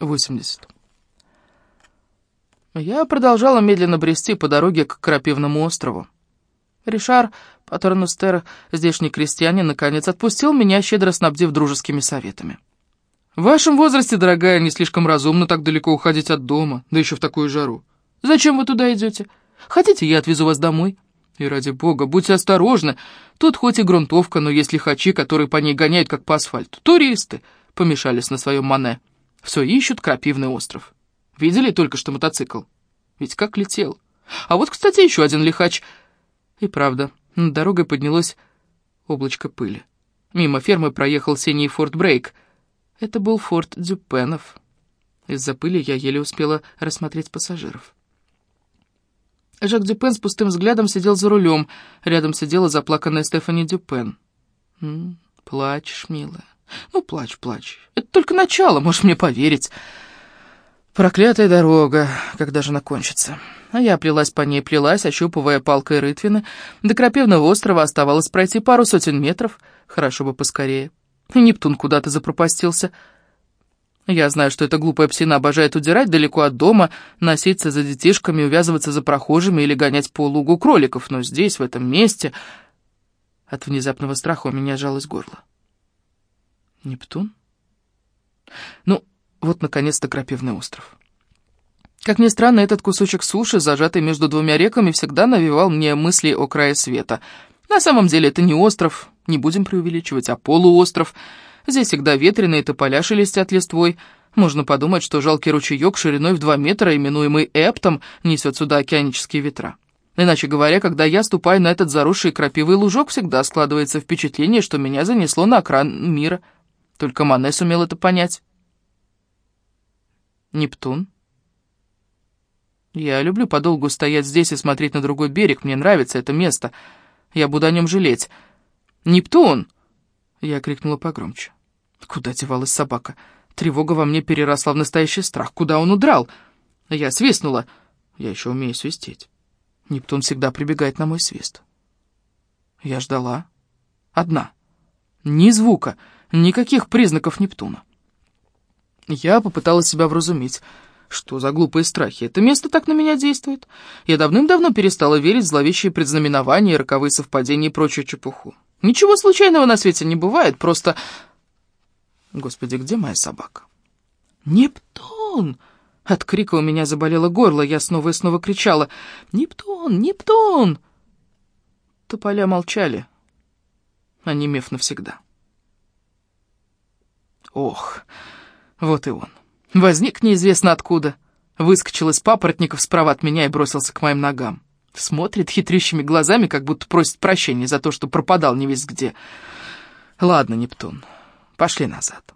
80. Я продолжала медленно брести по дороге к Крапивному острову. Ришар Патерностер, здешний крестьянин, наконец отпустил меня, щедро снабдив дружескими советами. «В вашем возрасте, дорогая, не слишком разумно так далеко уходить от дома, да еще в такую жару. Зачем вы туда идете? Хотите, я отвезу вас домой? И ради бога, будьте осторожны. Тут хоть и грунтовка, но есть лихачи, которые по ней гоняют, как по асфальту. Туристы помешались на своем мане. Все ищут крапивный остров. Видели только что мотоцикл? Ведь как летел. А вот, кстати, еще один лихач. И правда, над дорогой поднялось облачко пыли. Мимо фермы проехал синий Форт Брейк. Это был Форт Дюпенов. Из-за пыли я еле успела рассмотреть пассажиров. Жак Дюпен с пустым взглядом сидел за рулем. Рядом сидела заплаканная Стефани Дюпен. «М -м, «Плачешь, милая. Ну, плачь, плачь. Это только начало, можешь мне поверить». Проклятая дорога, когда же она кончится? А я плелась по ней, плелась, ощупывая палкой рытвины. До Крапивного острова оставалось пройти пару сотен метров. Хорошо бы поскорее. И Нептун куда-то запропастился. Я знаю, что эта глупая псина обожает удирать далеко от дома, носиться за детишками, увязываться за прохожими или гонять по лугу кроликов, но здесь, в этом месте... От внезапного страха у меня жалось горло. Нептун? Ну, вот, наконец-то, Крапивный остров. Как ни странно, этот кусочек суши, зажатый между двумя реками, всегда навевал мне мысли о крае света. На самом деле это не остров, не будем преувеличивать, а полуостров. Здесь всегда ветреные тополя шелестят листвой. Можно подумать, что жалкий ручеек шириной в два метра, именуемый Эптом, несет сюда океанические ветра. Иначе говоря, когда я ступаю на этот заросший крапивый лужок, всегда складывается впечатление, что меня занесло на окран мира. Только Мане сумел это понять. Нептун. Я люблю подолгу стоять здесь и смотреть на другой берег, мне нравится это место. Я буду о нем жалеть. «Нептун!» Я крикнула погромче. Куда девалась собака? Тревога во мне переросла в настоящий страх. Куда он удрал? Я свистнула. Я еще умею свистеть. Нептун всегда прибегает на мой свист. Я ждала. Одна. Ни звука, никаких признаков Нептуна. Я попыталась себя вразумить. Что за глупые страхи? Это место так на меня действует. Я давным-давно перестала верить в зловещие предзнаменования, роковые совпадения и прочую чепуху. Ничего случайного на свете не бывает, просто... Господи, где моя собака? «Нептун!» От крика у меня заболело горло, я снова и снова кричала. «Нептун! Нептун!» Тополя молчали, онемев навсегда. Ох... Вот и он. Возник неизвестно откуда. Выскочил из папоротников справа от меня и бросился к моим ногам. Смотрит хитрющими глазами, как будто просит прощения за то, что пропадал не весь где. Ладно, Нептун, пошли назад.